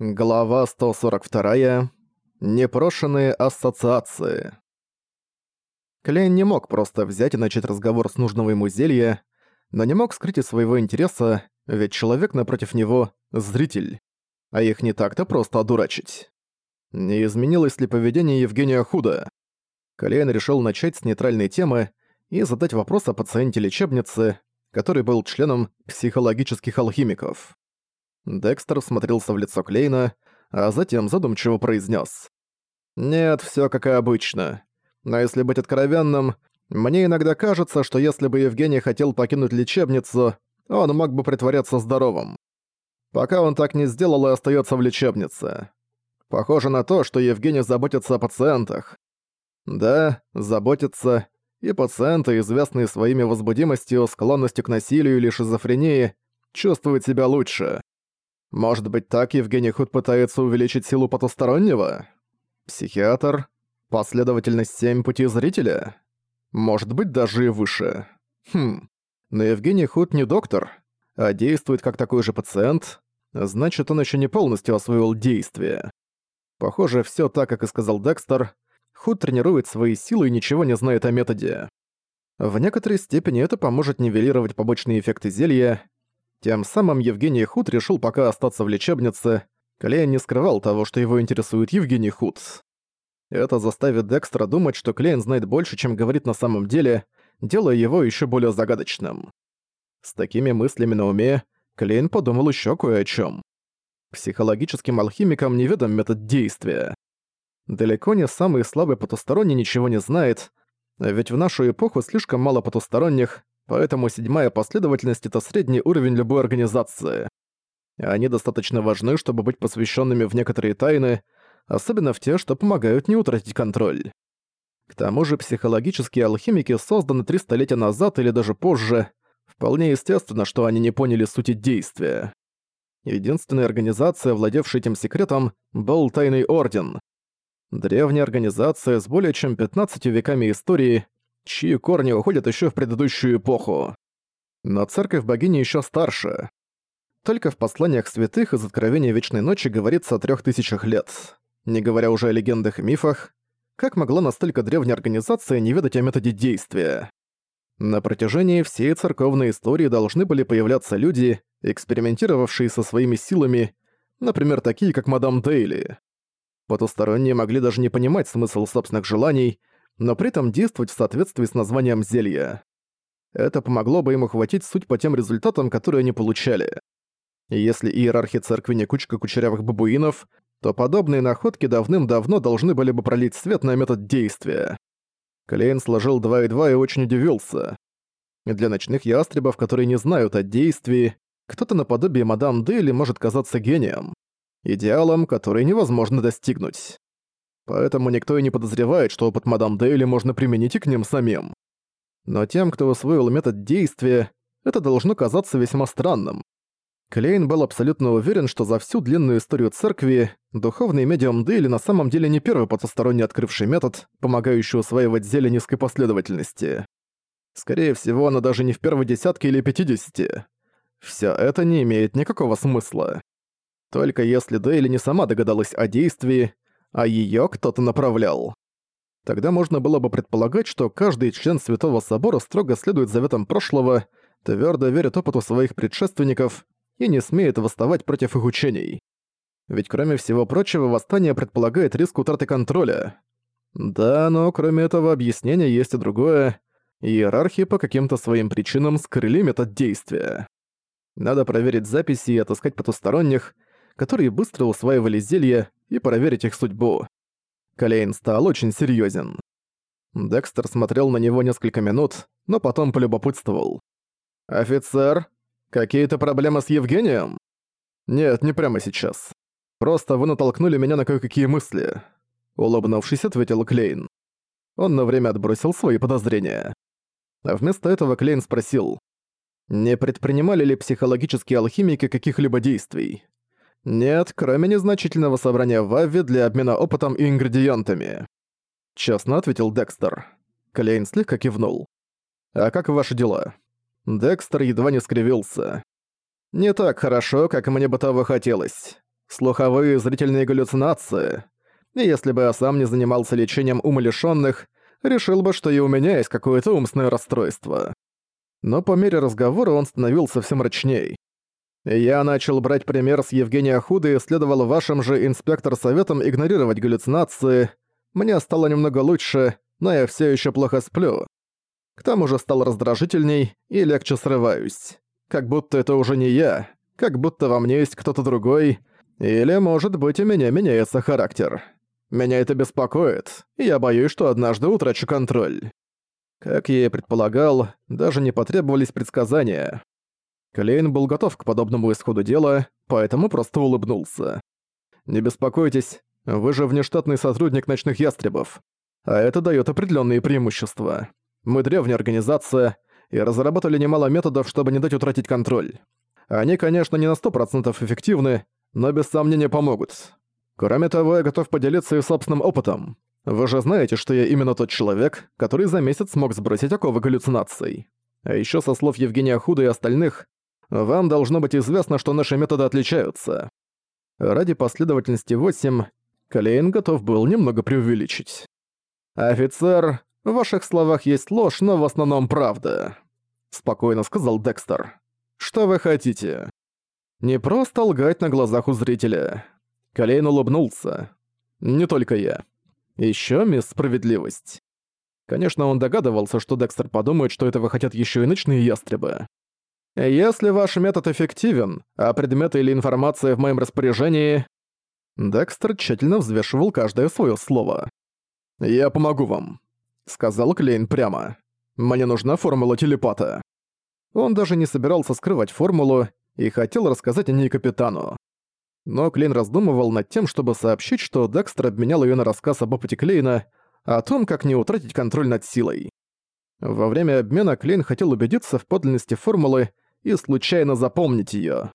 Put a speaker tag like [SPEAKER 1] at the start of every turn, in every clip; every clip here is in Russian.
[SPEAKER 1] Глава 142. Непрошенные ассоциации. Клейн не мог просто взять и начать разговор с нужного ему зелья, но не мог скрыть и своего интереса, ведь человек напротив него — зритель, а их не так-то просто одурачить. Не изменилось ли поведение Евгения Худа? Клейн решил начать с нейтральной темы и задать вопрос о пациенте лечебницы, который был членом психологических алхимиков. Декстер смотрелся в лицо Клейна, а затем задумчиво произнес: «Нет, все как и обычно. Но если быть откровенным, мне иногда кажется, что если бы Евгений хотел покинуть лечебницу, он мог бы притворяться здоровым. Пока он так не сделал и остается в лечебнице. Похоже на то, что Евгений заботится о пациентах. Да, заботится, и пациенты, известные своими возбудимостью, склонностью к насилию или шизофрении, чувствуют себя лучше. Может быть, так Евгений Худ пытается увеличить силу потустороннего? Психиатр? Последовательность семь путей зрителя? Может быть, даже и выше. Хм. Но Евгений Худ не доктор, а действует как такой же пациент, значит, он еще не полностью освоил действие. Похоже, все так, как и сказал Декстер. Худ тренирует свои силы и ничего не знает о методе. В некоторой степени это поможет нивелировать побочные эффекты зелья, тем самым Евгений Худ решил пока остаться в лечебнице. Клейн не скрывал того, что его интересует Евгений Худ. Это заставит Декстра думать, что Клейн знает больше, чем говорит на самом деле, делая его еще более загадочным. С такими мыслями на уме Клейн подумал еще кое о чем. Психологическим алхимикам неведом метод действия. Далеко не самый слабый потусторонний ничего не знает, ведь в нашу эпоху слишком мало потусторонних, поэтому седьмая последовательность — это средний уровень любой организации. Они достаточно важны, чтобы быть посвященными в некоторые тайны, особенно в те, что помогают не утратить контроль. К тому же психологические алхимики созданы три столетия назад или даже позже. Вполне естественно, что они не поняли сути действия. Единственная организация, владевшая этим секретом, был Тайный Орден. Древняя организация с более чем 15 веками истории, чьи корни уходят еще в предыдущую эпоху. Но церковь богини еще старше. Только в посланиях святых из Откровения Вечной Ночи говорится о трех тысячах лет. Не говоря уже о легендах и мифах, как могла настолько древняя организация не ведать о методе действия? На протяжении всей церковной истории должны были появляться люди, экспериментировавшие со своими силами, например, такие как мадам Дейли. Потусторонние могли даже не понимать смысл собственных желаний, но при этом действовать в соответствии с названием зелья. Это помогло бы им ухватить суть по тем результатам, которые они получали. Если иерархи церкви не кучка кучерявых бабуинов, то подобные находки давным-давно должны были бы пролить свет на метод действия. Клейн сложил 2 и 2 и очень удивился. Для ночных ястребов, которые не знают о действии, кто-то наподобие мадам Дейли может казаться гением. Идеалом, который невозможно достигнуть. Поэтому никто и не подозревает, что опыт мадам Дейли можно применить и к ним самим. Но тем, кто усвоил метод действия, это должно казаться весьма странным. Клейн был абсолютно уверен, что за всю длинную историю церкви духовный медиум Дейли на самом деле не первый потусторонний открывший метод, помогающий усваивать зелье низкой последовательности. Скорее всего, она даже не в первой десятке или пятидесяти. Всё это не имеет никакого смысла. Только если Дейли не сама догадалась о действии, а её кто-то направлял. Тогда можно было бы предполагать, что каждый член Святого Собора строго следует заветам прошлого, твёрдо верит опыту своих предшественников и не смеет восставать против их учений. Ведь кроме всего прочего, восстание предполагает риск утраты контроля. Да, но кроме этого объяснения есть и другое. Иерархи по каким-то своим причинам скрыли метод действия. Надо проверить записи и отыскать потусторонних, которые быстро усваивали зелья, и проверить их судьбу. Колейн стал очень серьёзен. Декстер смотрел на него несколько минут, но потом полюбопытствовал. «Офицер, какие-то проблемы с Евгением?» «Нет, не прямо сейчас. Просто вы натолкнули меня на кое-какие мысли», — улыбнувшись, ответил Клейн. Он на время отбросил свои подозрения. А вместо этого Клейн спросил, не предпринимали ли психологические алхимики каких-либо действий? Нет, кроме незначительного собрания в Авве для обмена опытом и ингредиентами. Честно ответил Декстер. Клейн слегка кивнул. А как ваши дела? Декстер едва не скривился. Не так хорошо, как мне бы того хотелось. слуховые зрительные галлюцинации. И если бы я сам не занимался лечением умалишённых, решил бы, что и у меня есть какое-то умственное расстройство. Но по мере разговора он становился все мрачней. Я начал брать пример с Евгения Худы и следовал вашим же инспектор-советам игнорировать галлюцинации. Мне стало немного лучше, но я все еще плохо сплю. К тому же стал раздражительней и легче срываюсь. Как будто это уже не я, как будто во мне есть кто-то другой, или, может быть, у меня меняется характер. Меня это беспокоит, и я боюсь, что однажды утрачу контроль. Как я и предполагал, даже не потребовались предсказания. Клейн был готов к подобному исходу дела, поэтому просто улыбнулся. «Не беспокойтесь, вы же внештатный сотрудник ночных ястребов, а это дает определенные преимущества. Мы древняя организация и разработали немало методов, чтобы не дать утратить контроль. Они, конечно, не на 100% эффективны, но без сомнения помогут. Кроме того, я готов поделиться и собственным опытом. Вы же знаете, что я именно тот человек, который за месяц смог сбросить оковы галлюцинаций. А еще со слов Евгения Худа и остальных, вам должно быть известно, что наши методы отличаются. Ради последовательности 8 Калейн готов был немного преувеличить. «Офицер, в ваших словах есть ложь, но в основном правда», — спокойно сказал Декстер. «Что вы хотите?» «Не просто лгать на глазах у зрителя». Калейн улыбнулся. «Не только я. Ещё мисс Справедливость». Конечно, он догадывался, что Декстер подумает, что этого хотят ещё и ночные ястребы. «Если ваш метод эффективен, а предметы или информация в моем распоряжении...» Декстер тщательно взвешивал каждое своё слово. «Я помогу вам», — сказал Клейн прямо. «Мне нужна формула телепата». Он даже не собирался скрывать формулу и хотел рассказать о ней капитану. Но Клейн раздумывал над тем, чтобы сообщить, что Декстер обменял её на рассказ об опыте Клейна о том, как не утратить контроль над силой. Во время обмена Клейн хотел убедиться в подлинности формулы и случайно запомнить её.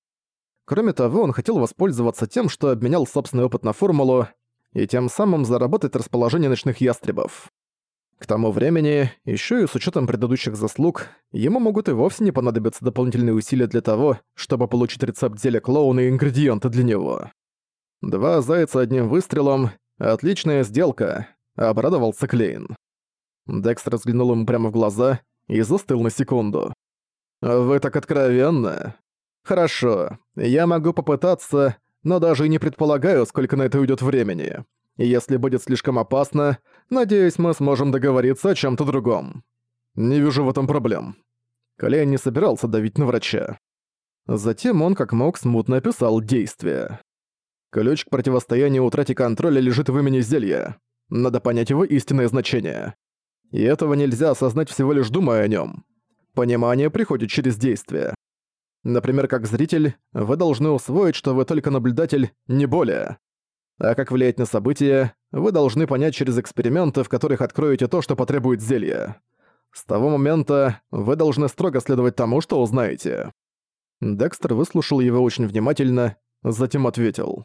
[SPEAKER 1] Кроме того, он хотел воспользоваться тем, что обменял собственный опыт на формулу, и тем самым заработать расположение ночных ястребов. К тому времени, ещё и с учётом предыдущих заслуг, ему могут и вовсе не понадобиться дополнительные усилия для того, чтобы получить рецепт зелья клоуна и ингредиенты для него. Два зайца одним выстрелом — отличная сделка, обрадовался Клейн. Декстер взглянул ему прямо в глаза и застыл на секунду. «Вы так откровенно?» «Хорошо, я могу попытаться, но даже и не предполагаю, сколько на это уйдет времени. Если будет слишком опасно, надеюсь, мы сможем договориться о чем то другом. Не вижу в этом проблем». Колян не собирался давить на врача. Затем он, как мог, смутно описал действия. Ключ к противостоянию утрате контроля лежит в имени зелья. Надо понять его истинное значение. И этого нельзя осознать всего лишь думая о нем. Понимание приходит через действие. Например, как зритель, вы должны усвоить, что вы только наблюдатель, не более. А как влиять на события, вы должны понять через эксперименты, в которых откроете то, что потребует зелья. С того момента вы должны строго следовать тому, что узнаете. Декстер выслушал его очень внимательно, затем ответил.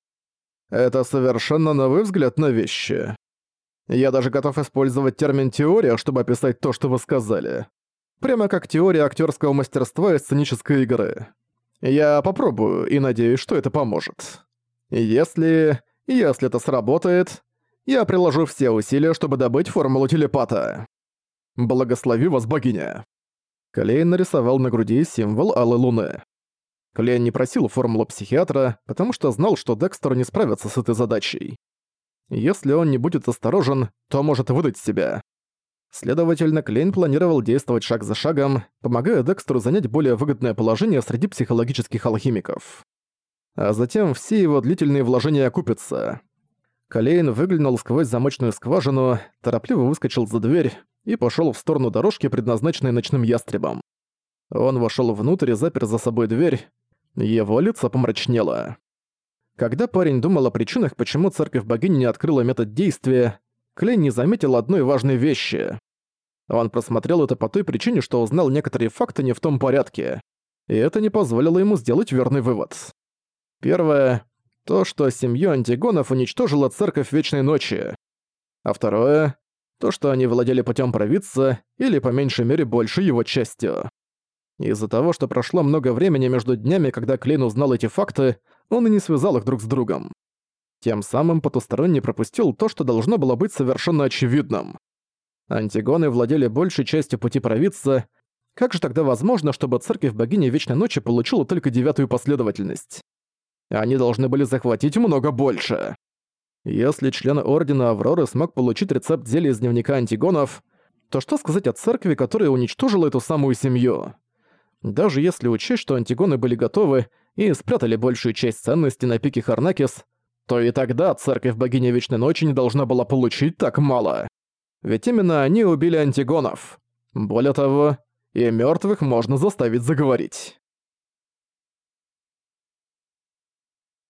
[SPEAKER 1] «Это совершенно новый взгляд на вещи. Я даже готов использовать термин «теория», чтобы описать то, что вы сказали. Прямо как теория актерского мастерства и сценической игры. Я попробую и надеюсь, что это поможет. Если... если это сработает, я приложу все усилия, чтобы добыть формулу телепата. Благослови вас, богиня. Клейн нарисовал на груди символ Алой Луны. Клейн не просил формулу психиатра, потому что знал, что Декстер не справится с этой задачей. Если он не будет осторожен, то может выдать себя. Следовательно, Клейн планировал действовать шаг за шагом, помогая Декстеру занять более выгодное положение среди психологических алхимиков. А затем все его длительные вложения окупятся. Клейн выглянул сквозь замочную скважину, торопливо выскочил за дверь и пошёл в сторону дорожки, предназначенной ночным ястребом. Он вошёл внутрь и запер за собой дверь. Его лицо помрачнело. Когда парень думал о причинах, почему церковь богини не открыла метод действия, Клейн не заметил одной важной вещи. Он просмотрел это по той причине, что узнал некоторые факты не в том порядке, и это не позволило ему сделать верный вывод. Первое — то, что семью Антигонов уничтожила Церковь Вечной Ночи. А второе — то, что они владели путем провидца, или по меньшей мере больше его частью. Из-за того, что прошло много времени между днями, когда Клейн узнал эти факты, он и не связал их друг с другом. Тем самым потусторонний пропустил то, что должно было быть совершенно очевидным. Антигоны владели большей частью пути провидца. Как же тогда возможно, чтобы церковь богини Вечной Ночи получила только девятую последовательность? Они должны были захватить много больше. Если член Ордена Авроры смог получить рецепт зелья из дневника антигонов, то что сказать о церкви, которая уничтожила эту самую семью? Даже если учесть, что антигоны были готовы и спрятали большую часть ценностей на пике Харнакис, то и тогда церковь богини Вечной Ночи не должна была получить так мало. Ведь именно они убили антигонов. Более того, и мертвых можно заставить заговорить.